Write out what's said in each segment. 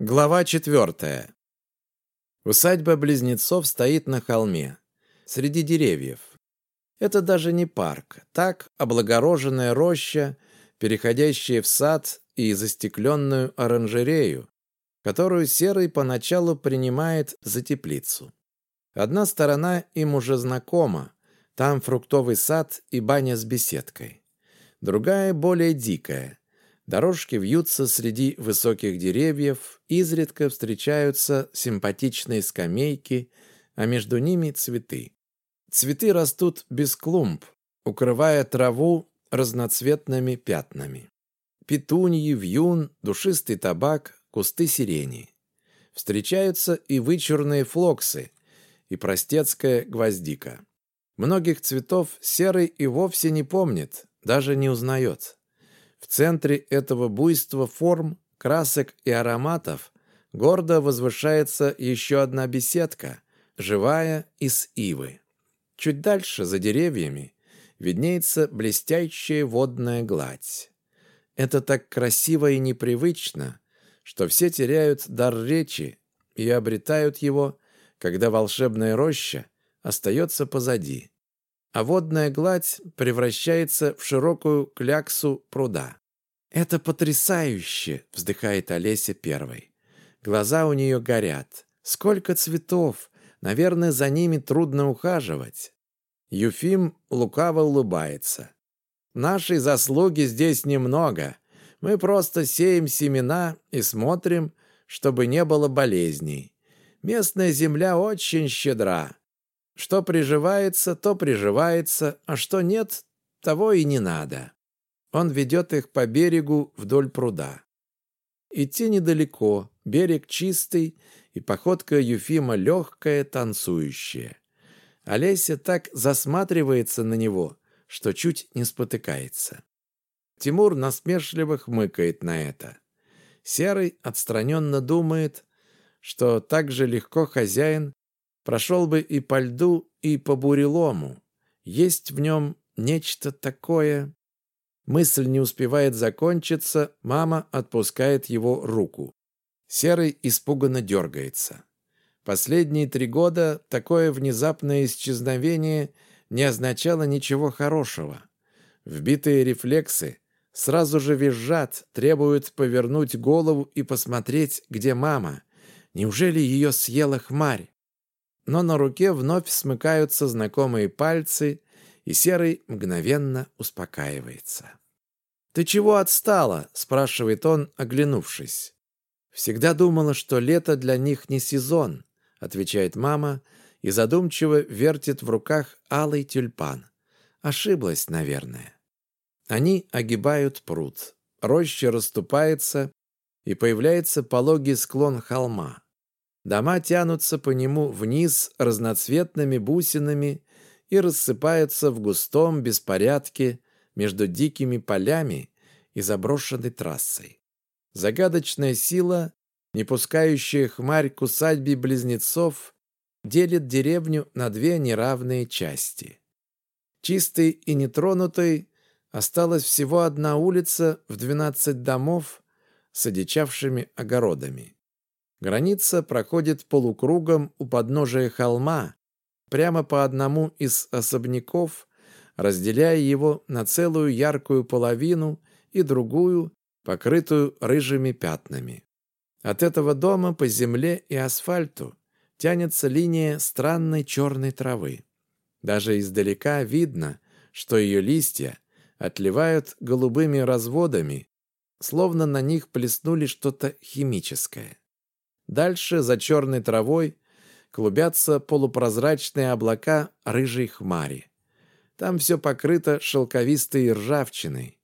Глава четвертая. Усадьба близнецов стоит на холме, среди деревьев. Это даже не парк, так облагороженная роща, переходящая в сад и застекленную оранжерею, которую Серый поначалу принимает за теплицу. Одна сторона им уже знакома, там фруктовый сад и баня с беседкой. Другая более дикая – Дорожки вьются среди высоких деревьев, изредка встречаются симпатичные скамейки, а между ними цветы. Цветы растут без клумб, укрывая траву разноцветными пятнами. Петуньи, вьюн, душистый табак, кусты сирени. Встречаются и вычурные флоксы, и простецкая гвоздика. Многих цветов серый и вовсе не помнит, даже не узнает. В центре этого буйства форм, красок и ароматов гордо возвышается еще одна беседка, живая из ивы. Чуть дальше, за деревьями, виднеется блестящая водная гладь. Это так красиво и непривычно, что все теряют дар речи и обретают его, когда волшебная роща остается позади а водная гладь превращается в широкую кляксу пруда. «Это потрясающе!» — вздыхает Олеся первой. Глаза у нее горят. «Сколько цветов! Наверное, за ними трудно ухаживать». Юфим лукаво улыбается. «Нашей заслуги здесь немного. Мы просто сеем семена и смотрим, чтобы не было болезней. Местная земля очень щедра. Что приживается, то приживается, а что нет, того и не надо. Он ведет их по берегу вдоль пруда. Идти недалеко, берег чистый, и походка Юфима легкая, танцующая. Олеся так засматривается на него, что чуть не спотыкается. Тимур насмешливо хмыкает на это. Серый отстраненно думает, что так же легко хозяин Прошел бы и по льду, и по бурелому. Есть в нем нечто такое... Мысль не успевает закончиться, мама отпускает его руку. Серый испуганно дергается. Последние три года такое внезапное исчезновение не означало ничего хорошего. Вбитые рефлексы сразу же визжат, требуют повернуть голову и посмотреть, где мама. Неужели ее съела хмарь? Но на руке вновь смыкаются знакомые пальцы, и Серый мгновенно успокаивается. «Ты чего отстала?» – спрашивает он, оглянувшись. «Всегда думала, что лето для них не сезон», – отвечает мама и задумчиво вертит в руках алый тюльпан. Ошиблась, наверное. Они огибают пруд. Роща расступается, и появляется пологий склон холма. Дома тянутся по нему вниз разноцветными бусинами и рассыпаются в густом беспорядке между дикими полями и заброшенной трассой. Загадочная сила, не пускающая хмарь к усадьбе близнецов, делит деревню на две неравные части. Чистой и нетронутой осталась всего одна улица в двенадцать домов с одичавшими огородами. Граница проходит полукругом у подножия холма, прямо по одному из особняков, разделяя его на целую яркую половину и другую, покрытую рыжими пятнами. От этого дома по земле и асфальту тянется линия странной черной травы. Даже издалека видно, что ее листья отливают голубыми разводами, словно на них плеснули что-то химическое. Дальше, за черной травой, клубятся полупрозрачные облака рыжей хмари. Там все покрыто шелковистой ржавчиной.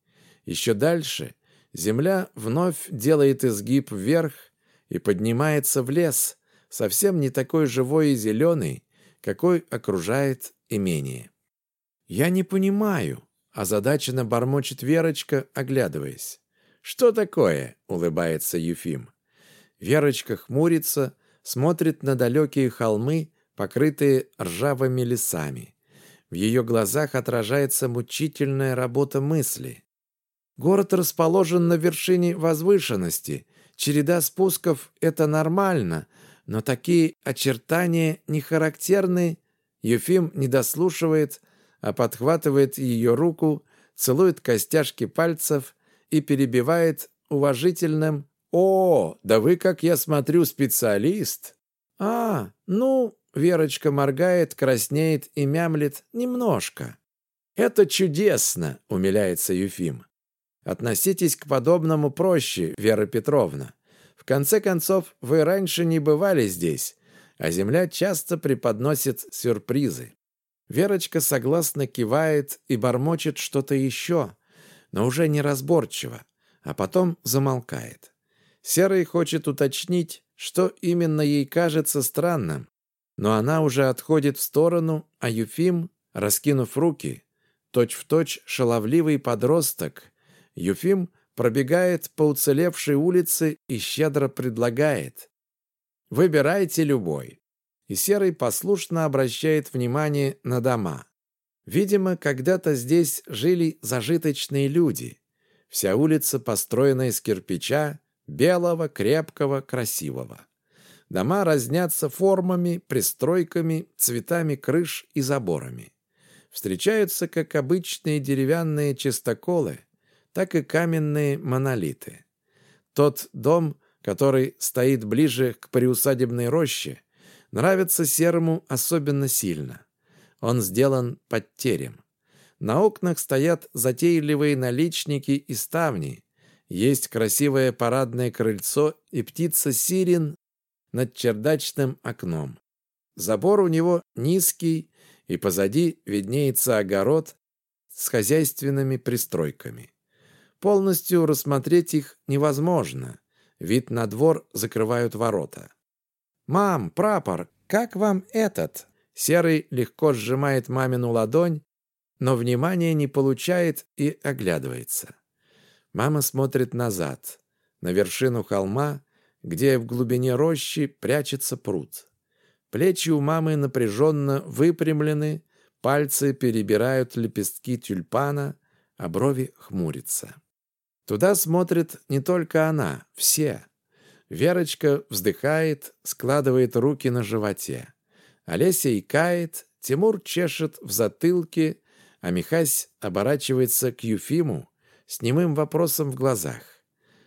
Еще дальше земля вновь делает изгиб вверх и поднимается в лес, совсем не такой живой и зеленый, какой окружает имение. «Я не понимаю», — озадаченно бормочет Верочка, оглядываясь. «Что такое?» — улыбается Юфим. Верочка хмурится, смотрит на далекие холмы, покрытые ржавыми лесами. В ее глазах отражается мучительная работа мысли. Город расположен на вершине возвышенности, Череда спусков — это нормально, но такие очертания не характерны. Юфим не дослушивает, а подхватывает ее руку, целует костяшки пальцев и перебивает уважительным «О, да вы, как я смотрю, специалист!» «А, ну...» — Верочка моргает, краснеет и мямлет немножко. «Это чудесно!» — умиляется Юфим. «Относитесь к подобному проще, Вера Петровна. В конце концов, вы раньше не бывали здесь, а Земля часто преподносит сюрпризы». Верочка согласно кивает и бормочет что-то еще, но уже неразборчиво, а потом замолкает. Серый хочет уточнить, что именно ей кажется странным, но она уже отходит в сторону, а Юфим, раскинув руки, точь-в-точь точь шаловливый подросток, Юфим пробегает по уцелевшей улице и щедро предлагает «Выбирайте любой». И Серый послушно обращает внимание на дома. Видимо, когда-то здесь жили зажиточные люди. Вся улица построена из кирпича, белого, крепкого, красивого. Дома разнятся формами, пристройками, цветами крыш и заборами. Встречаются как обычные деревянные чистоколы, так и каменные монолиты. Тот дом, который стоит ближе к приусадебной роще, нравится Серому особенно сильно. Он сделан под терем. На окнах стоят затейливые наличники и ставни, есть красивое парадное крыльцо и птица-сирен над чердачным окном. Забор у него низкий, и позади виднеется огород с хозяйственными пристройками. Полностью рассмотреть их невозможно. Вид на двор закрывают ворота. «Мам, прапор, как вам этот?» Серый легко сжимает мамину ладонь, но внимания не получает и оглядывается. Мама смотрит назад, на вершину холма, где в глубине рощи прячется пруд. Плечи у мамы напряженно выпрямлены, пальцы перебирают лепестки тюльпана, а брови хмурятся. Туда смотрит не только она, все. Верочка вздыхает, складывает руки на животе. Олеся икает, Тимур чешет в затылке, а Михась оборачивается к Юфиму, с немым вопросом в глазах.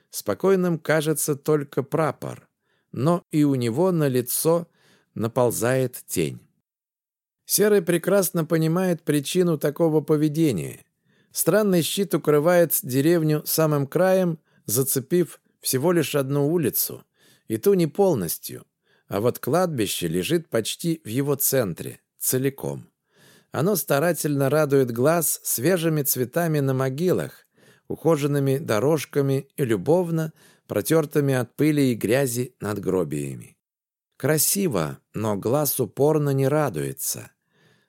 Спокойным кажется только прапор, но и у него на лицо наползает тень. Серый прекрасно понимает причину такого поведения. Странный щит укрывает деревню самым краем, зацепив всего лишь одну улицу, и ту не полностью, а вот кладбище лежит почти в его центре, целиком. Оно старательно радует глаз свежими цветами на могилах, ухоженными дорожками и любовно протертыми от пыли и грязи надгробиями. Красиво, но глаз упорно не радуется.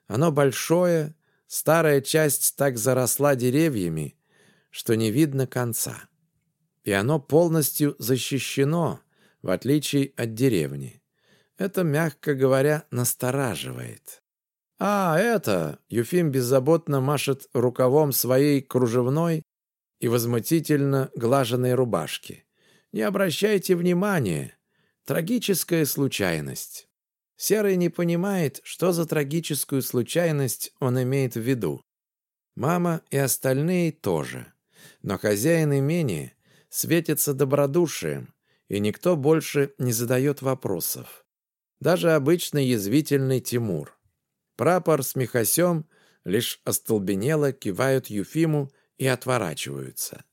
Оно большое, старая часть так заросла деревьями, что не видно конца. И оно полностью защищено, в отличие от деревни. Это, мягко говоря, настораживает. «А, это...» — Юфим беззаботно машет рукавом своей кружевной и возмутительно глаженной рубашки. Не обращайте внимания. Трагическая случайность. Серый не понимает, что за трагическую случайность он имеет в виду. Мама и остальные тоже. Но хозяин имения светится добродушием, и никто больше не задает вопросов. Даже обычный язвительный Тимур. Прапор с Михасем лишь остолбенело кивают Юфиму и отворачиваются.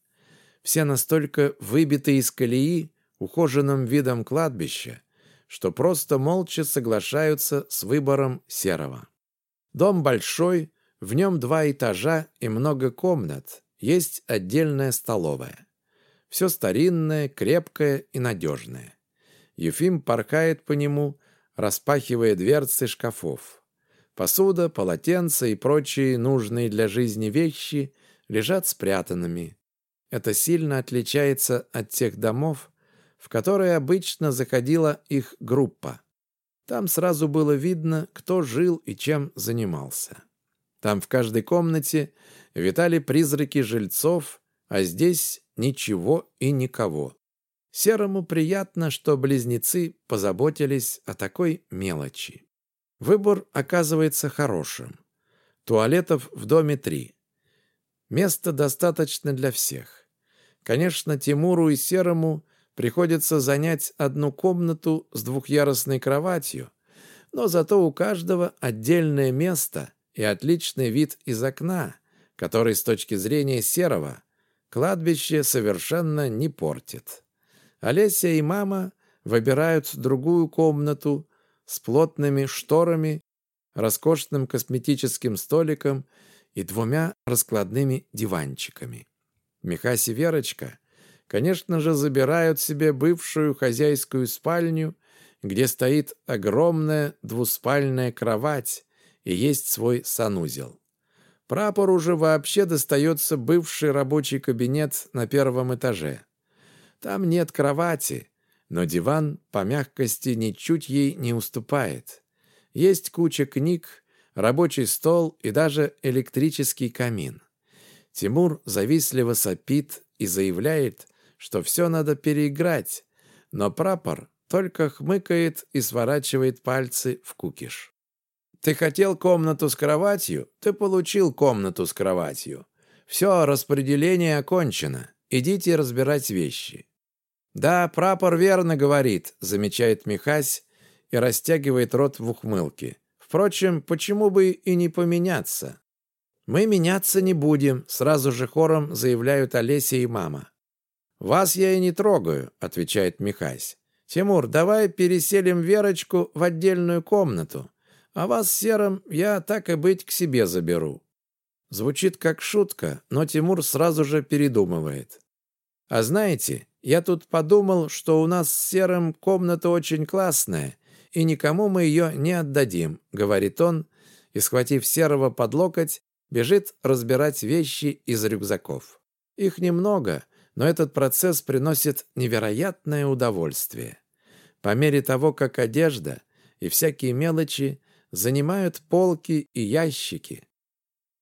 Все настолько выбиты из колеи ухоженным видом кладбища, что просто молча соглашаются с выбором серого. Дом большой, в нем два этажа и много комнат, есть отдельная столовая. Все старинное, крепкое и надежное. Ефим порхает по нему, распахивая дверцы шкафов. Посуда, полотенца и прочие нужные для жизни вещи лежат спрятанными. Это сильно отличается от тех домов, в которые обычно заходила их группа. Там сразу было видно, кто жил и чем занимался. Там в каждой комнате витали призраки жильцов, а здесь ничего и никого. Серому приятно, что близнецы позаботились о такой мелочи. Выбор оказывается хорошим. Туалетов в доме три. Места достаточно для всех. Конечно, Тимуру и Серому приходится занять одну комнату с двухъярусной кроватью, но зато у каждого отдельное место и отличный вид из окна, который с точки зрения Серого кладбище совершенно не портит. Олеся и мама выбирают другую комнату с плотными шторами, роскошным косметическим столиком и двумя раскладными диванчиками. Михась и Верочка, конечно же, забирают себе бывшую хозяйскую спальню, где стоит огромная двуспальная кровать и есть свой санузел. Прапору же вообще достается бывший рабочий кабинет на первом этаже. Там нет кровати, но диван по мягкости ничуть ей не уступает. Есть куча книг, рабочий стол и даже электрический камин. Тимур завистливо сопит и заявляет, что все надо переиграть, но прапор только хмыкает и сворачивает пальцы в кукиш. «Ты хотел комнату с кроватью? Ты получил комнату с кроватью. Все, распределение окончено. Идите разбирать вещи. «Да, прапор верно говорит», — замечает Михась и растягивает рот в ухмылке. «Впрочем, почему бы и не поменяться?» «Мы меняться не будем», — сразу же хором заявляют Олеся и мама. «Вас я и не трогаю», — отвечает Михась. «Тимур, давай переселим Верочку в отдельную комнату, а вас Серым я, так и быть, к себе заберу». Звучит как шутка, но Тимур сразу же передумывает. «А знаете, я тут подумал, что у нас с Серым комната очень классная, и никому мы ее не отдадим», — говорит он, и, схватив Серого под локоть, бежит разбирать вещи из рюкзаков. Их немного, но этот процесс приносит невероятное удовольствие. По мере того, как одежда и всякие мелочи занимают полки и ящики,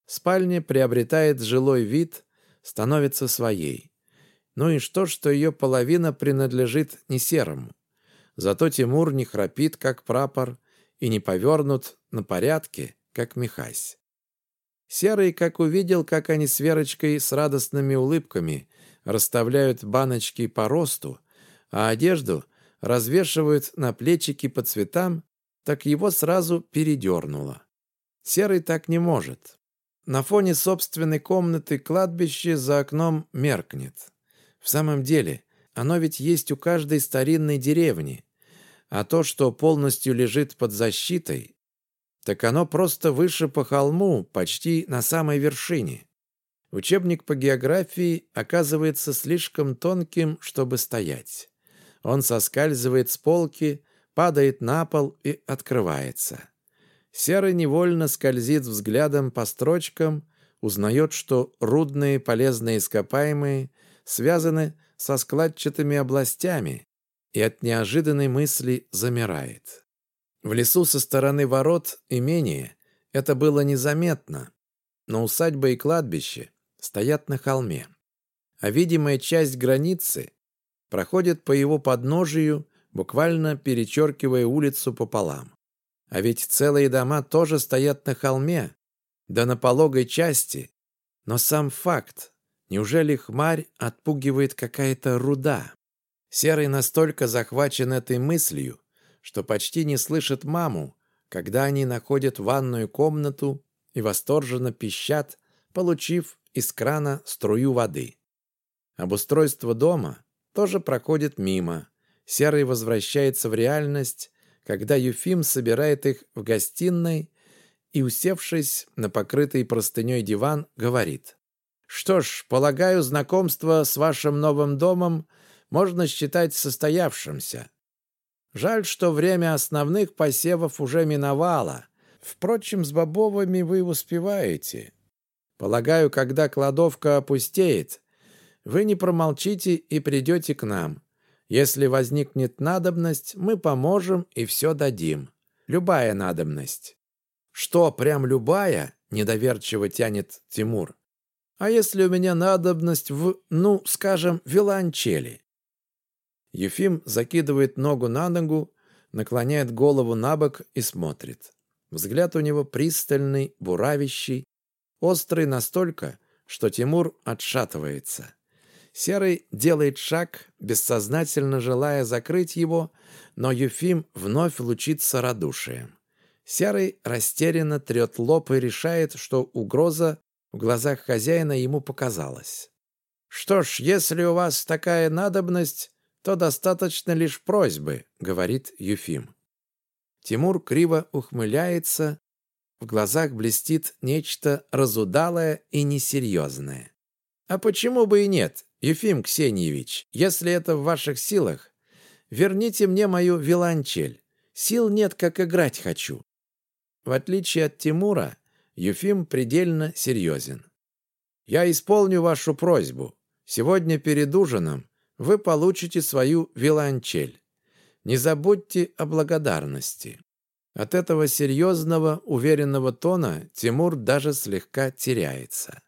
спальня приобретает жилой вид, становится своей. Ну и что, что ее половина принадлежит не серому? Зато Тимур не храпит, как прапор, и не повернут на порядке, как Михась. Серый, как увидел, как они с Верочкой с радостными улыбками расставляют баночки по росту, а одежду развешивают на плечики по цветам, так его сразу передернуло. Серый так не может. На фоне собственной комнаты кладбище за окном меркнет. В самом деле, оно ведь есть у каждой старинной деревни. А то, что полностью лежит под защитой, так оно просто выше по холму, почти на самой вершине. Учебник по географии оказывается слишком тонким, чтобы стоять. Он соскальзывает с полки, падает на пол и открывается. Серый невольно скользит взглядом по строчкам, узнает, что рудные полезные ископаемые связаны со складчатыми областями, и от неожиданной мысли замирает. В лесу со стороны ворот имения это было незаметно, но усадьба и кладбище стоят на холме, а видимая часть границы проходит по его подножию, буквально перечеркивая улицу пополам. А ведь целые дома тоже стоят на холме, да на пологой части, но сам факт, Неужели хмарь отпугивает какая-то руда? Серый настолько захвачен этой мыслью, что почти не слышит маму, когда они находят ванную комнату и восторженно пищат, получив из крана струю воды. Обустройство дома тоже проходит мимо. Серый возвращается в реальность, когда Юфим собирает их в гостиной и, усевшись на покрытый простыней диван, говорит. Что ж, полагаю, знакомство с вашим новым домом можно считать состоявшимся. Жаль, что время основных посевов уже миновало. Впрочем, с бобовыми вы успеваете. Полагаю, когда кладовка опустеет, вы не промолчите и придете к нам. Если возникнет надобность, мы поможем и все дадим. Любая надобность. Что, прям любая? Недоверчиво тянет Тимур. А если у меня надобность в, ну, скажем, виолончели? Ефим закидывает ногу на ногу, наклоняет голову на бок и смотрит. Взгляд у него пристальный, буравящий, острый настолько, что Тимур отшатывается. Серый делает шаг, бессознательно желая закрыть его, но Ефим вновь лучится радушием. Серый растерянно трет лоб и решает, что угроза в глазах хозяина ему показалась. «Что ж, если у вас такая надобность, то достаточно лишь просьбы», — говорит Юфим. Тимур криво ухмыляется, в глазах блестит нечто разудалое и несерьезное. «А почему бы и нет, Ефим Ксеньевич, если это в ваших силах? Верните мне мою виолончель. Сил нет, как играть хочу». В отличие от Тимура, Ефим предельно серьезен. «Я исполню вашу просьбу. Сегодня перед ужином вы получите свою виолончель. Не забудьте о благодарности». От этого серьезного, уверенного тона Тимур даже слегка теряется.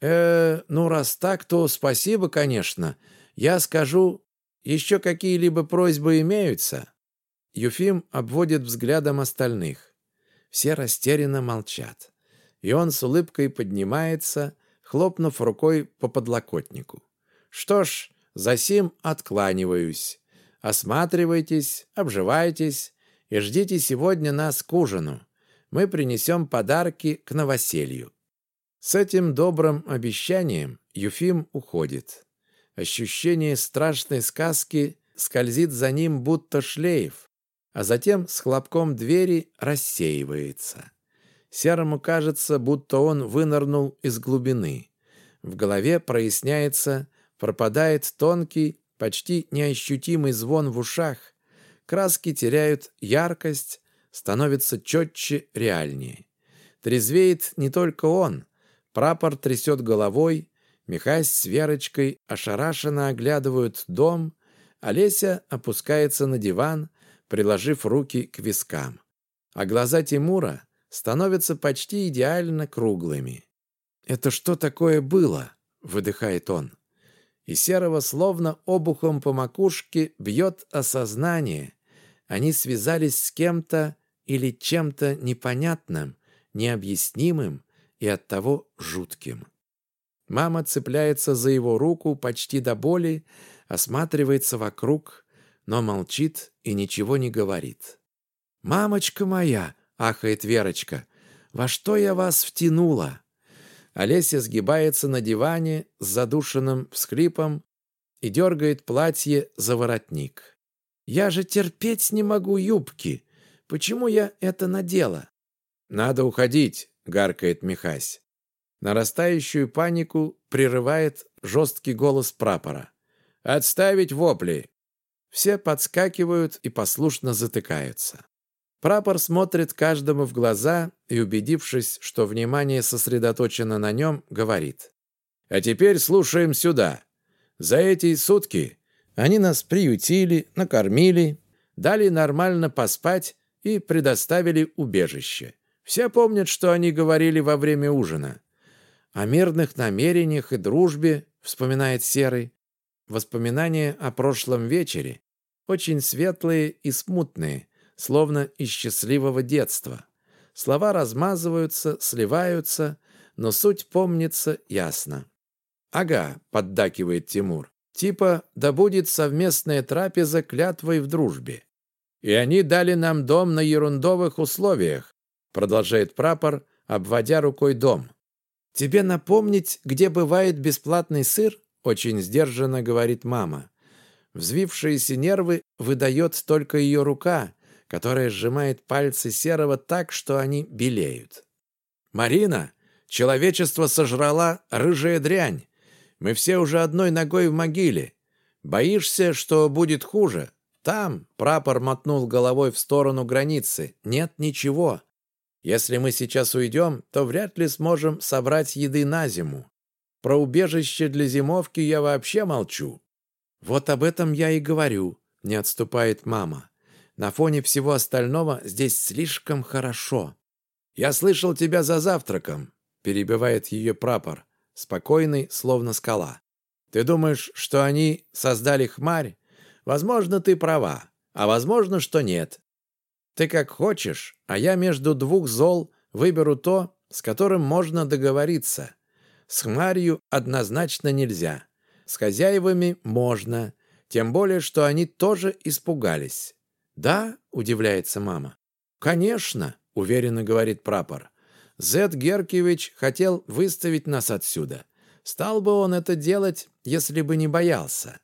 «Э, ну раз так, то спасибо, конечно. Я скажу, еще какие-либо просьбы имеются?» Юфим обводит взглядом остальных. Все растерянно молчат. И он с улыбкой поднимается, хлопнув рукой по подлокотнику. «Что ж, за сим откланиваюсь. Осматривайтесь, обживайтесь и ждите сегодня нас к ужину. Мы принесем подарки к новоселью». С этим добрым обещанием Юфим уходит. Ощущение страшной сказки скользит за ним, будто шлейф, а затем с хлопком двери рассеивается. Серому кажется, будто он вынырнул из глубины. В голове проясняется, пропадает тонкий, почти неощутимый звон в ушах, краски теряют яркость, становятся четче, реальнее. Трезвеет не только он, прапор трясет головой, Михась с Верочкой ошарашенно оглядывают дом, Олеся опускается на диван, приложив руки к вискам. А глаза Тимура становятся почти идеально круглыми. «Это что такое было?» — выдыхает он и Серого словно обухом по макушке бьет осознание. Они связались с кем-то или чем-то непонятным, необъяснимым и оттого жутким. Мама цепляется за его руку почти до боли, осматривается вокруг, но молчит и ничего не говорит. «Мамочка моя!» — ахает Верочка. «Во что я вас втянула?» Олеся сгибается на диване с задушенным всхлипом и дергает платье за воротник. «Я же терпеть не могу юбки. Почему я это надела?» «Надо уходить», — гаркает Михась. Нарастающую панику прерывает жесткий голос прапора. «Отставить вопли!» Все подскакивают и послушно затыкаются. Прапор смотрит каждому в глаза и, убедившись, что внимание сосредоточено на нем, говорит. «А теперь слушаем сюда. За эти сутки они нас приютили, накормили, дали нормально поспать и предоставили убежище. Все помнят, что они говорили во время ужина. О мирных намерениях и дружбе, вспоминает Серый. Воспоминания о прошлом вечере, очень светлые и смутные – словно из счастливого детства. Слова размазываются, сливаются, но суть помнится ясно. «Ага», — поддакивает Тимур, «типа, да будет совместная трапеза клятвой в дружбе». «И они дали нам дом на ерундовых условиях», — продолжает прапор, обводя рукой дом. «Тебе напомнить, где бывает бесплатный сыр?» — очень сдержанно говорит мама. Взвившиеся нервы выдает только ее рука, которая сжимает пальцы Серого так, что они белеют. «Марина, человечество сожрала рыжая дрянь. Мы все уже одной ногой в могиле. Боишься, что будет хуже? Там, прапор мотнул головой в сторону границы, нет ничего. Если мы сейчас уйдем, то вряд ли сможем собрать еды на зиму. Про убежище для зимовки я вообще молчу. Вот об этом я и говорю, не отступает мама. На фоне всего остального здесь слишком хорошо. «Я слышал тебя за завтраком», — перебивает ее прапор, спокойный, словно скала. «Ты думаешь, что они создали хмарь? Возможно, ты права, а возможно, что нет. Ты как хочешь, а я между двух зол выберу то, с которым можно договориться. С хмарью однозначно нельзя. С хозяевами можно, тем более, что они тоже испугались. «Да?» – удивляется мама. «Конечно», – уверенно говорит прапор. «Зет Геркевич хотел выставить нас отсюда. Стал бы он это делать, если бы не боялся».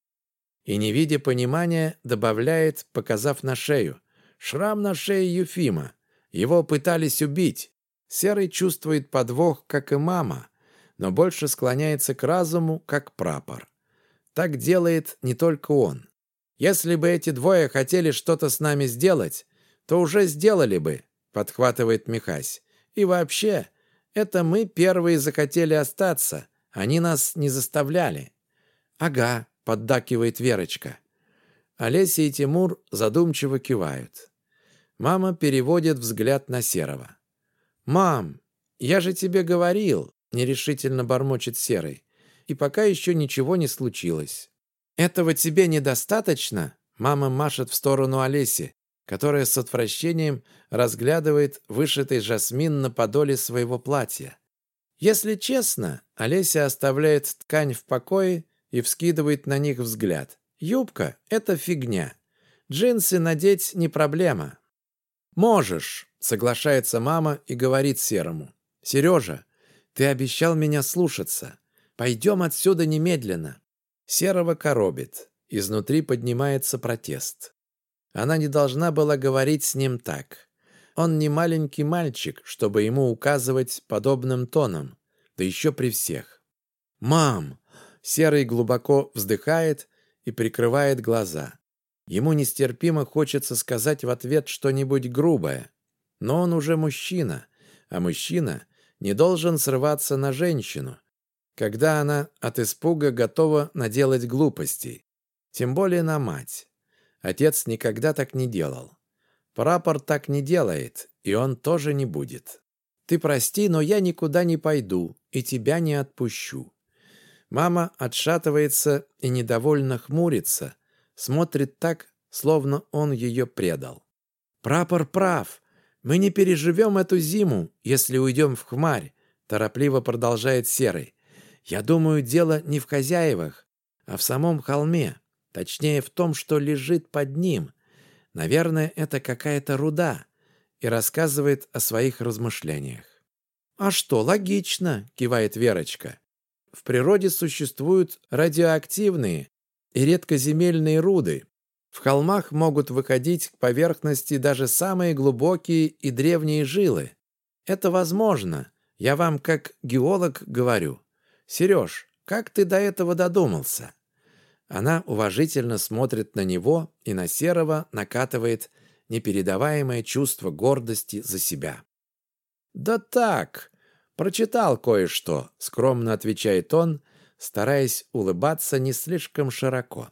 И, не видя понимания, добавляет, показав на шею. «Шрам на шее Юфима. Его пытались убить. Серый чувствует подвох, как и мама, но больше склоняется к разуму, как прапор. Так делает не только он. Если бы эти двое хотели что-то с нами сделать, то уже сделали бы, подхватывает Михась. И вообще, это мы первые захотели остаться, они нас не заставляли. Ага, поддакивает Верочка. Олеся и Тимур задумчиво кивают. Мама переводит взгляд на Серого. «Мам, я же тебе говорил», — нерешительно бормочет Серый. И пока еще ничего не случилось. «Этого тебе недостаточно?» Мама машет в сторону Олеси, которая с отвращением разглядывает вышитый жасмин на подоле своего платья. Если честно, Олеся оставляет ткань в покое и вскидывает на них взгляд. Юбка — это фигня. Джинсы надеть не проблема. «Можешь», Соглашается мама и говорит Серому. «Сережа, ты обещал меня слушаться. Пойдем отсюда немедленно». Серого коробит. Изнутри поднимается протест. Она не должна была говорить с ним так. Он не маленький мальчик, чтобы ему указывать подобным тоном, да еще при всех. «Мам!» Серый глубоко вздыхает и прикрывает глаза. Ему нестерпимо хочется сказать в ответ что-нибудь грубое, но он уже мужчина, а мужчина не должен срываться на женщину, когда она от испуга готова наделать глупостей. Тем более на мать. Отец никогда так не делал. Прапор так не делает, и он тоже не будет. Ты прости, но я никуда не пойду и тебя не отпущу. Мама отшатывается и недовольно хмурится, смотрит так, словно он ее предал. Прапор прав. «Мы не переживем эту зиму, если уйдем в хмарь», торопливо продолжает Серый. «Я думаю, дело не в хозяевах, а в самом холме, точнее в том, что лежит под ним. Наверное, это какая-то руда» и рассказывает о своих размышлениях. «А что, логично», — кивает Верочка. «В природе существуют радиоактивные и редкоземельные руды, в холмах могут выходить к поверхности даже самые глубокие и древние жилы. Это возможно. Я вам как геолог говорю. Сереж, как ты до этого додумался? Она уважительно смотрит на него и на Серого накатывает непередаваемое чувство гордости за себя. «Да так, прочитал кое-что», — скромно отвечает он, стараясь улыбаться не слишком широко.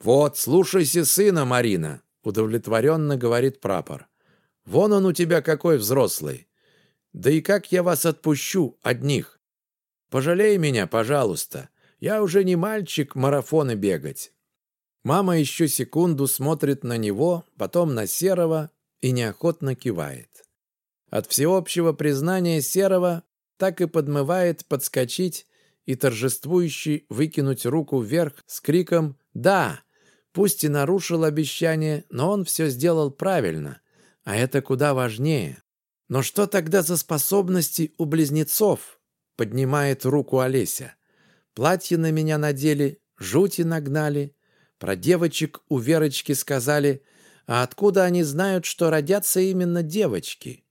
«Вот, слушайся сына, Марина», — удовлетворенно говорит прапор. «Вон он у тебя какой взрослый. Да и как я вас отпущу одних? Пожалей меня, пожалуйста. Я уже не мальчик марафоны бегать». Мама еще секунду смотрит на него, потом на Серого и неохотно кивает. От всеобщего признания Серого так и подмывает подскочить и торжествующий выкинуть руку вверх с криком «Да!» Пусть и нарушил обещание, но он все сделал правильно, а это куда важнее. Но что тогда за способности у близнецов? Поднимает руку Олеся. Платье на меня надели, жути нагнали. Про девочек у Верочки сказали, а откуда они знают, что родятся именно девочки?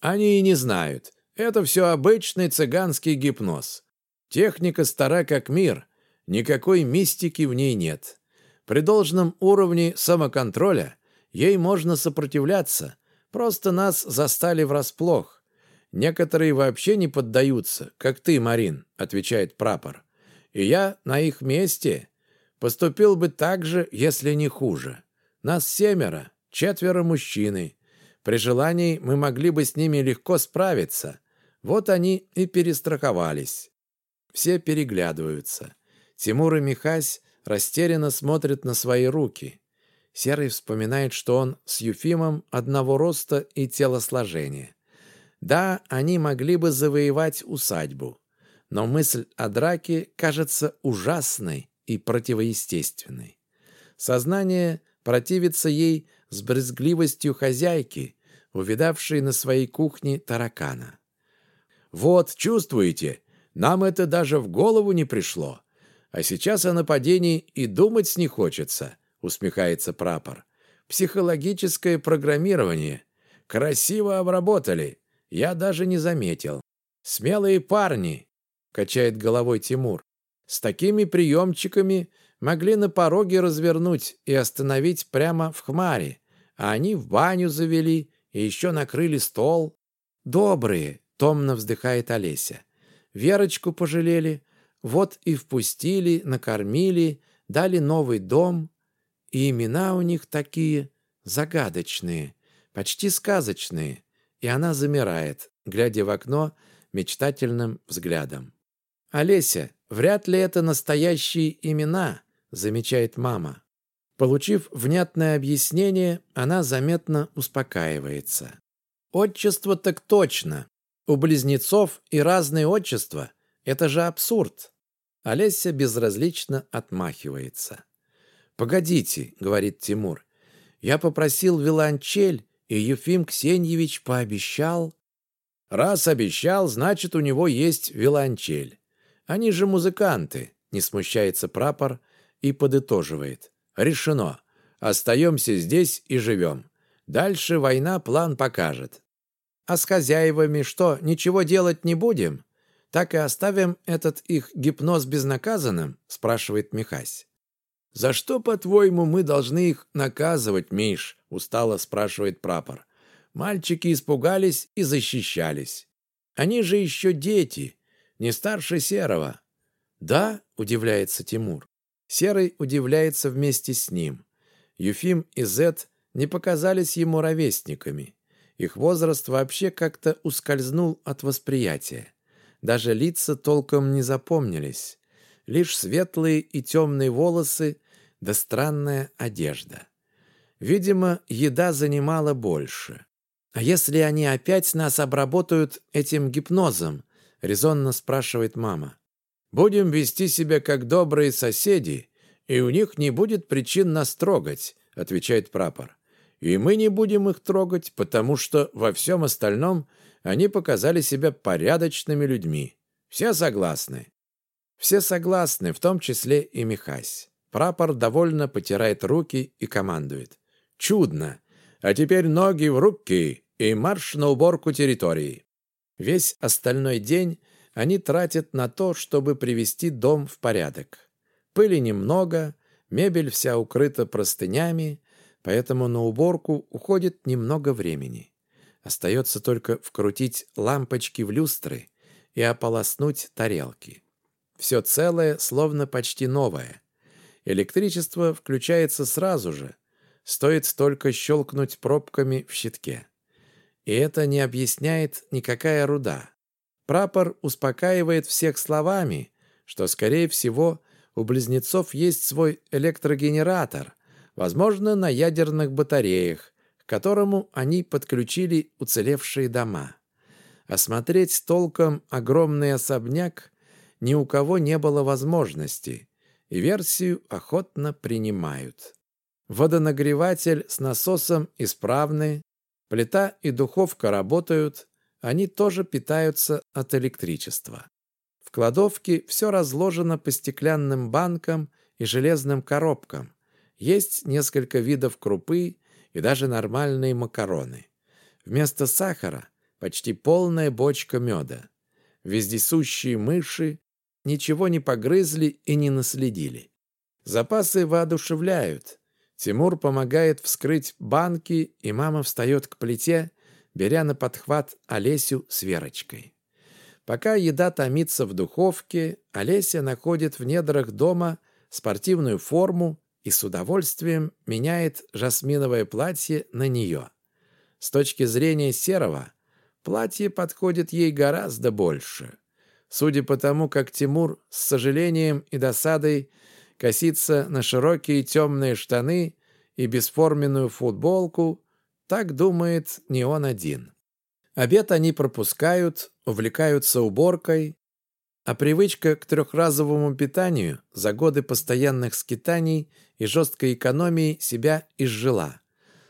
Они и не знают. Это все обычный цыганский гипноз. Техника стара как мир, никакой мистики в ней нет. При должном уровне самоконтроля ей можно сопротивляться, просто нас застали врасплох. Некоторые вообще не поддаются, как ты, Марин, отвечает прапор. И я на их месте поступил бы так же, если не хуже. Нас семеро, четверо мужчины. При желании мы могли бы с ними легко справиться. Вот они и перестраховались. Все переглядываются. Тимур и Михась растерянно смотрит на свои руки. Серый вспоминает, что он с Юфимом одного роста и телосложения. Да, они могли бы завоевать усадьбу, но мысль о драке кажется ужасной и противоестественной. Сознание противится ей с брезгливостью хозяйки, увидавшей на своей кухне таракана. «Вот, чувствуете, нам это даже в голову не пришло. А сейчас о нападении и думать не хочется», — усмехается прапор. «Психологическое программирование. Красиво обработали. Я даже не заметил. Смелые парни», — качает головой Тимур. «С такими приемчиками могли на пороге развернуть и остановить прямо в хмаре, а они в баню завели и еще накрыли стол. Добрые, томно вздыхает Олеся. Верочку пожалели, вот и впустили, накормили, дали новый дом. И имена у них такие загадочные, почти сказочные. И она замирает, глядя в окно мечтательным взглядом. «Олеся, вряд ли это настоящие имена», замечает мама. Получив внятное объяснение, она заметно успокаивается. Отчество так точно. У близнецов и разные отчества. Это же абсурд. Олеся безразлично отмахивается. «Погодите», — говорит Тимур. «Я попросил виолончель, и Ефим Ксеньевич пообещал...» «Раз обещал, значит, у него есть виолончель. Они же музыканты», — не смущается прапор, и подытоживает. «Решено. Остаемся здесь и живем. Дальше война план покажет. А с хозяевами что, ничего делать не будем? Так и оставим этот их гипноз безнаказанным?» спрашивает Михась. «За что, по-твоему, мы должны их наказывать, Миш?» устало спрашивает прапор. Мальчики испугались и защищались. Они же еще дети, не старше Серого. «Да?» – удивляется Тимур. Серый удивляется вместе с ним. Юфим и Зет не показались ему ровесниками. Их возраст вообще как-то ускользнул от восприятия. Даже лица толком не запомнились. Лишь светлые и темные волосы да странная одежда. Видимо, еда занимала больше. «А если они опять нас обработают этим гипнозом?» — резонно спрашивает мама. Будем вести себя как добрые соседи, и у них не будет причин нас трогать», — отвечает прапор. «И мы не будем их трогать, потому что во всем остальном они показали себя порядочными людьми. Все согласны?» Все согласны, в том числе и Михась. Прапор довольно потирает руки и командует. «Чудно! А теперь ноги в руки и марш на уборку территории!» Весь остальной день они тратят на то, чтобы привести дом в порядок. Пыли немного, мебель вся укрыта простынями, поэтому на уборку уходит немного времени. Остается только вкрутить лампочки в люстры и ополоснуть тарелки. Все целое, словно почти новое. Электричество включается сразу же, стоит только щелкнуть пробками в щитке. И это не объясняет никакая руда. Прапор успокаивает всех словами, что, скорее всего, у близнецов есть свой электрогенератор, возможно, на ядерных батареях, к которому они подключили уцелевшие дома. Осмотреть толком огромный особняк ни у кого не было возможности, и версию охотно принимают. Водонагреватель с насосом исправны, плита и духовка работают, они тоже питаются от электричества. В кладовке все разложено по стеклянным банкам и железным коробкам. Есть несколько видов крупы и даже нормальные макароны. Вместо сахара почти полная бочка меда. Вездесущие мыши ничего не погрызли и не наследили. Запасы воодушевляют. Тимур помогает вскрыть банки, и мама встает к плите беря на подхват Олесю с Верочкой. Пока еда томится в духовке, Олеся находит в недрах дома спортивную форму и с удовольствием меняет жасминовое платье на нее. С точки зрения Серого, платье подходит ей гораздо больше. Судя по тому, как Тимур с сожалением и досадой косится на широкие темные штаны и бесформенную футболку, так думает не он один. Обед они пропускают, увлекаются уборкой, а привычка к трехразовому питанию за годы постоянных скитаний и жесткой экономии себя изжила.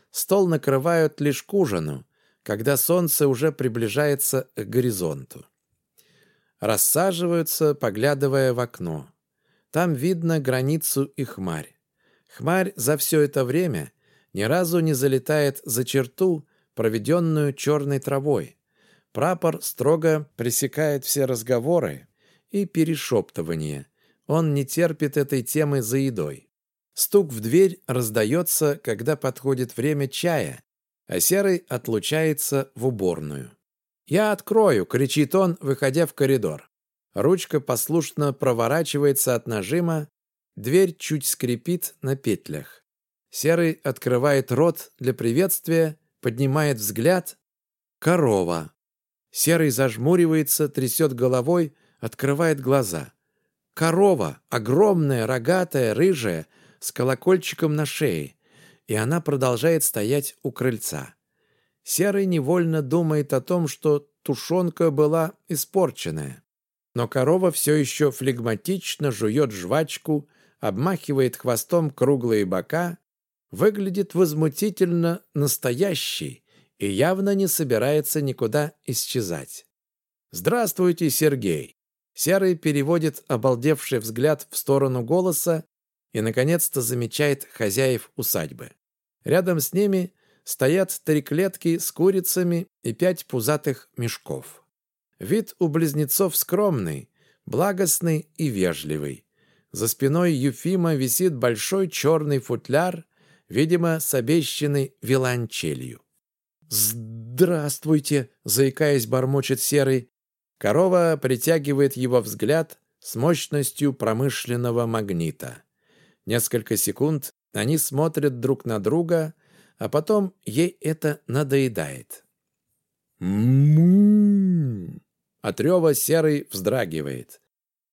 Стол накрывают лишь к ужину, когда солнце уже приближается к горизонту. Рассаживаются, поглядывая в окно. Там видно границу и хмарь. Хмарь за все это время ни разу не залетает за черту, проведенную черной травой. Прапор строго пресекает все разговоры и перешептывания. Он не терпит этой темы за едой. Стук в дверь раздается, когда подходит время чая, а Серый отлучается в уборную. «Я открою!» — кричит он, выходя в коридор. Ручка послушно проворачивается от нажима, дверь чуть скрипит на петлях. Серый открывает рот для приветствия, поднимает взгляд. Корова. Серый зажмуривается, трясет головой, открывает глаза. Корова, огромная, рогатая, рыжая, с колокольчиком на шее, и она продолжает стоять у крыльца. Серый невольно думает о том, что тушенка была испорченная. Но корова все еще флегматично жует жвачку, обмахивает хвостом круглые бока, выглядит возмутительно настоящей и явно не собирается никуда исчезать. «Здравствуйте, Сергей!» Серый переводит обалдевший взгляд в сторону голоса и, наконец-то, замечает хозяев усадьбы. Рядом с ними стоят три клетки с курицами и пять пузатых мешков. Вид у близнецов скромный, благостный и вежливый. За спиной Юфима висит большой черный футляр, видимо, с обещанной виолончелью. «Здравствуйте!» — заикаясь, бормочет Серый. Корова притягивает его взгляд с мощностью промышленного магнита. Несколько секунд они смотрят друг на друга, а потом ей это надоедает. «Му!» От рева серый вздрагивает.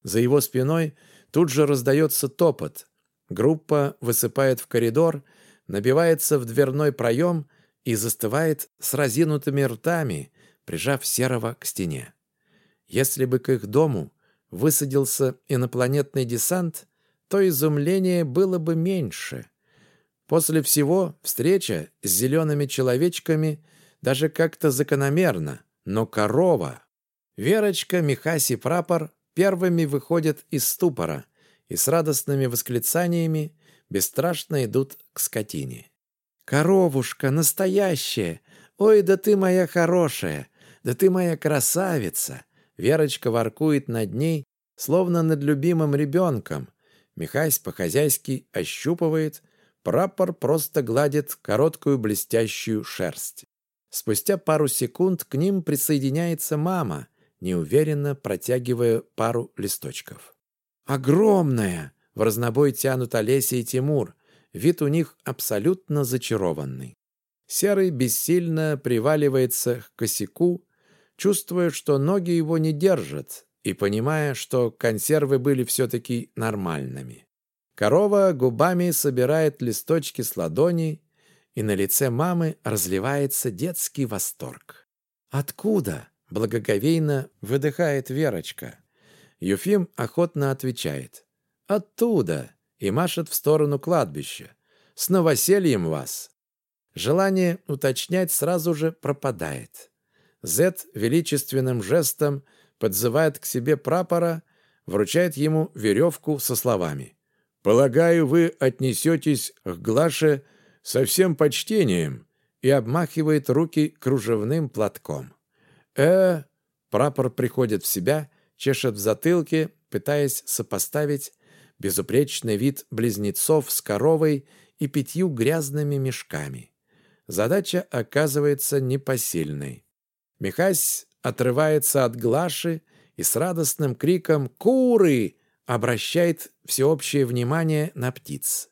За его спиной тут же раздается топот. Группа высыпает в коридор, набивается в дверной проем и застывает с разинутыми ртами, прижав серого к стене. Если бы к их дому высадился инопланетный десант, то изумление было бы меньше. После всего встреча с зелеными человечками даже как-то закономерна, но корова... Верочка, Михаси, Прапор первыми выходят из ступора и с радостными восклицаниями бесстрашно идут к скотине. «Коровушка, настоящая! Ой, да ты моя хорошая! Да ты моя красавица!» Верочка воркует над ней, словно над любимым ребенком, Михась по-хозяйски ощупывает, прапор просто гладит короткую блестящую шерсть. Спустя пару секунд к ним присоединяется мама, неуверенно протягивая пару листочков. «Огромная!» — в разнобой тянут Олеся и Тимур. Вид у них абсолютно зачарованный. Серый бессильно приваливается к косяку, чувствуя, что ноги его не держат, и понимая, что консервы были все-таки нормальными. Корова губами собирает листочки с ладони, и на лице мамы разливается детский восторг. «Откуда?» — благоговейно выдыхает Верочка. Юфим охотно отвечает. «Оттуда!» и машет в сторону кладбища. «С новосельем вас!» Желание уточнять сразу же пропадает. Зет величественным жестом подзывает к себе прапора, вручает ему веревку со словами. «Полагаю, вы отнесетесь к Глаше со всем почтением» и обмахивает руки кружевным платком. э Прапор приходит в себя, чешет в затылке, пытаясь сопоставить безупречный вид близнецов с коровой и пятью грязными мешками. Задача оказывается непосильной. Михась отрывается от Глаши и с радостным криком «Куры!» Обращает всеобщее внимание на птиц.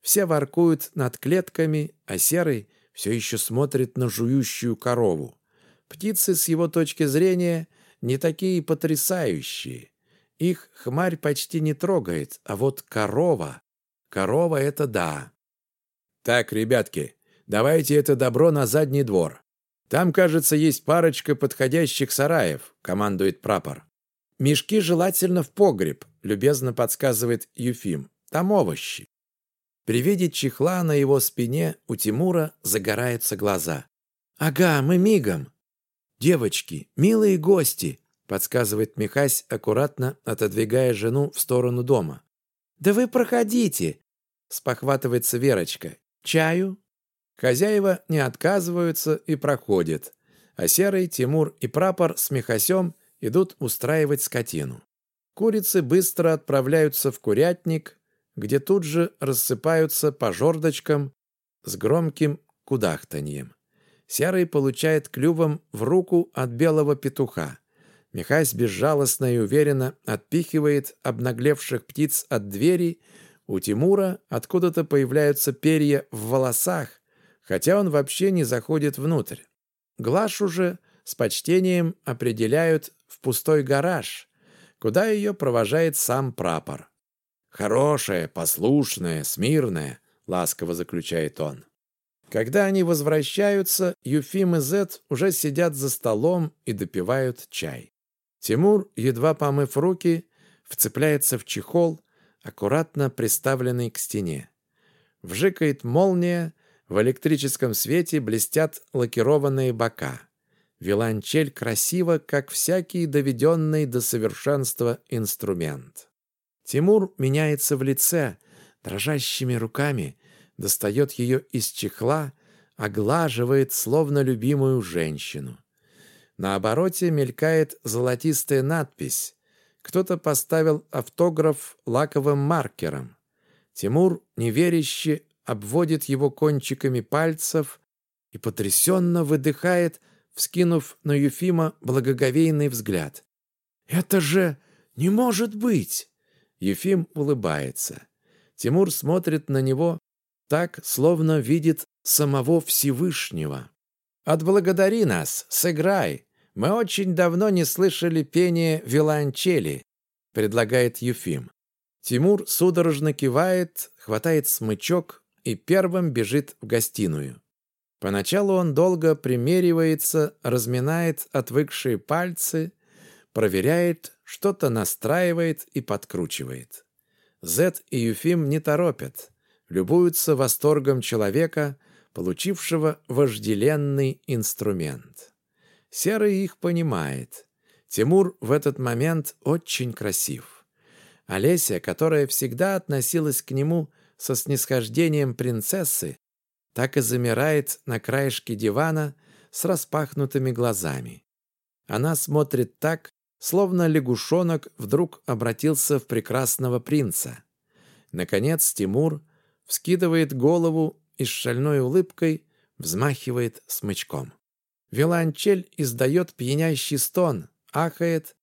Все воркуют над клетками, а Серый все еще смотрит на жующую корову. Птицы, с его точки зрения, не такие потрясающие. Их хмарь почти не трогает, а вот корова... Корова — это да. Так, ребятки, давайте это добро на задний двор. Там, кажется, есть парочка подходящих сараев, командует прапор. Мешки желательно в погреб, любезно подсказывает Юфим. Там овощи. При виде чехла на его спине у Тимура загораются глаза. «Ага, мы мигом!» «Девочки, милые гости!» подсказывает Михась, аккуратно отодвигая жену в сторону дома. «Да вы проходите!» спохватывается Верочка. «Чаю?» Хозяева не отказываются и проходят, а Серый, Тимур и Прапор с Михасем идут устраивать скотину. Курицы быстро отправляются в курятник, где тут же рассыпаются по жердочкам с громким кудахтаньем. Серый получает клювом в руку от белого петуха. Михась безжалостно и уверенно отпихивает обнаглевших птиц от двери. У Тимура откуда-то появляются перья в волосах, хотя он вообще не заходит внутрь. Глашу же с почтением определяют в пустой гараж, куда ее провожает сам прапор. «Хорошая, послушная, смирная», — ласково заключает он. Когда они возвращаются, Юфим и Зет уже сидят за столом и допивают чай. Тимур, едва помыв руки, вцепляется в чехол, аккуратно приставленный к стене. Вжикает молния, в электрическом свете блестят лакированные бока. Виолончель красиво, как всякий доведенный до совершенства инструмент. Тимур меняется в лице, дрожащими руками, достает ее из чехла, оглаживает, словно любимую женщину. На обороте мелькает золотистая надпись. Кто-то поставил автограф лаковым маркером. Тимур, неверяще, обводит его кончиками пальцев и потрясенно выдыхает, вскинув на Юфима благоговейный взгляд. «Это же не может быть!» Ефим улыбается. Тимур смотрит на него так, словно видит самого Всевышнего. «Отблагодари нас, сыграй. Мы очень давно не слышали пения виолончели», — предлагает Юфим. Тимур судорожно кивает, хватает смычок и первым бежит в гостиную. Поначалу он долго примеривается, разминает отвыкшие пальцы, проверяет, что-то настраивает и подкручивает. Зет и Юфим не торопят, любуются восторгом человека, получившего вожделенный инструмент. Серый их понимает. Тимур в этот момент очень красив. Олеся, которая всегда относилась к нему со снисхождением принцессы, так и замирает на краешке дивана с распахнутыми глазами. Она смотрит так, словно лягушонок вдруг обратился в прекрасного принца. Наконец Тимур вскидывает голову и с шальной улыбкой взмахивает смычком. Виолончель издает пьянящий стон, ахает,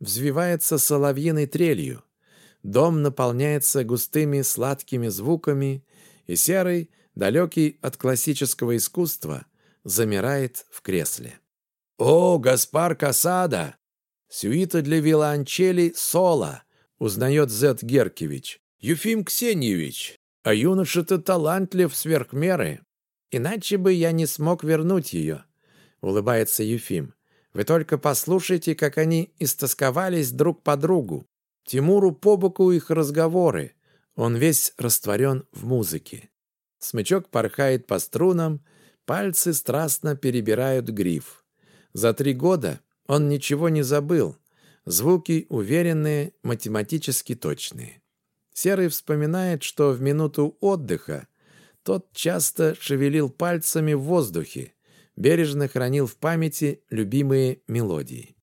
взвивается соловьиной трелью. Дом наполняется густыми сладкими звуками, и серый, далекий от классического искусства, замирает в кресле. «О, Гаспар Касада! Сюита для виолончели соло!» узнает Зет Геркевич. «Юфим Ксеньевич, а юноша-то талантлив сверх меры. Иначе бы я не смог вернуть ее», — улыбается Юфим. «Вы только послушайте, как они истосковались друг по другу. Тимуру по боку их разговоры. Он весь растворен в музыке. Смычок порхает по струнам, пальцы страстно перебирают гриф. За три года он ничего не забыл. Звуки уверенные, математически точные. Серый вспоминает, что в минуту отдыха тот часто шевелил пальцами в воздухе, бережно хранил в памяти любимые мелодии.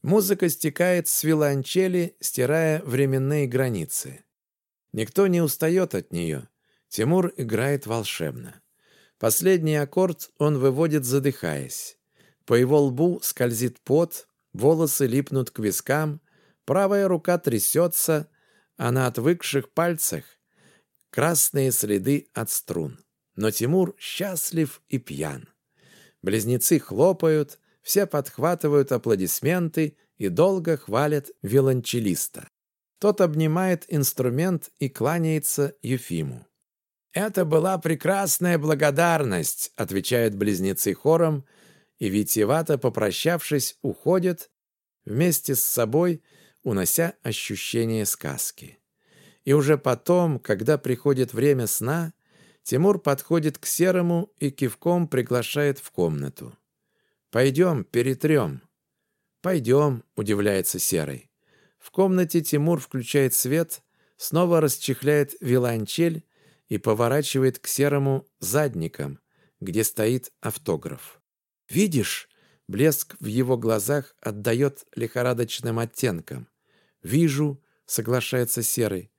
Музыка стекает с виолончели, стирая временные границы. Никто не устает от нее. Тимур играет волшебно. Последний аккорд он выводит, задыхаясь. По его лбу скользит пот, волосы липнут к вискам, правая рука трясется, а на отвыкших пальцах красные следы от струн. Но Тимур счастлив и пьян. Близнецы хлопают, все подхватывают аплодисменты и долго хвалят виолончелиста. Тот обнимает инструмент и кланяется Юфиму. «Это была прекрасная благодарность», — отвечают близнецы хором, и витиевато попрощавшись, уходят вместе с собой, унося ощущение сказки. И уже потом, когда приходит время сна, Тимур подходит к Серому и кивком приглашает в комнату. «Пойдем, перетрем». «Пойдем», — удивляется Серый. В комнате Тимур включает свет, снова расчехляет виолончель и поворачивает к Серому задником, где стоит автограф. «Видишь?» — блеск в его глазах отдает лихорадочным оттенкам. «Вижу», — соглашается Серый.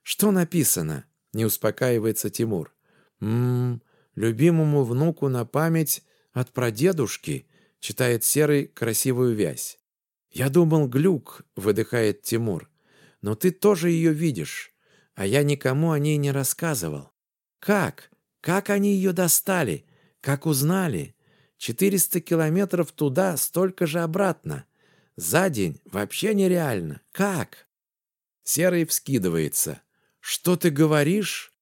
«Что написано?» — не успокаивается Тимур. «Ммм, любимому внуку на память от прадедушки», — читает Серый красивую вязь. «Я думал, глюк», — выдыхает Тимур. «Но ты тоже ее видишь, а я никому о ней не рассказывал. Как? Как они ее достали? Как узнали? Четыреста километров туда, столько же обратно. За день вообще нереально. Как?» Серый вскидывается. «Что ты говоришь?»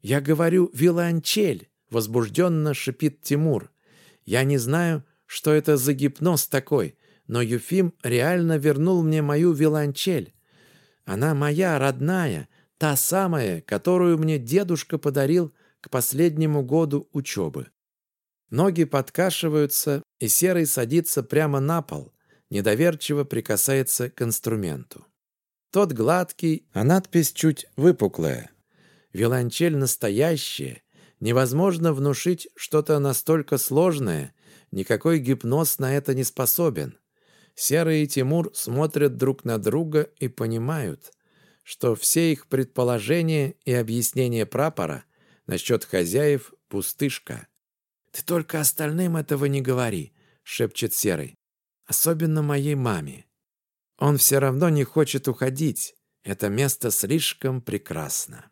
«Я говорю виолончель», — возбужденно шипит Тимур. «Я не знаю, что это за гипноз такой, но Юфим реально вернул мне мою виолончель. Она моя, родная, та самая, которую мне дедушка подарил к последнему году учебы». Ноги подкашиваются, и Серый садится прямо на пол, недоверчиво прикасается к инструменту. Тот гладкий, а надпись чуть выпуклая. Виолончель настоящая. Невозможно внушить что-то настолько сложное. Никакой гипноз на это не способен. Серый и Тимур смотрят друг на друга и понимают, что все их предположения и объяснения прапора насчет хозяев — пустышка. «Ты только остальным этого не говори», — шепчет Серый. «Особенно моей маме. Он все равно не хочет уходить. Это место слишком прекрасно.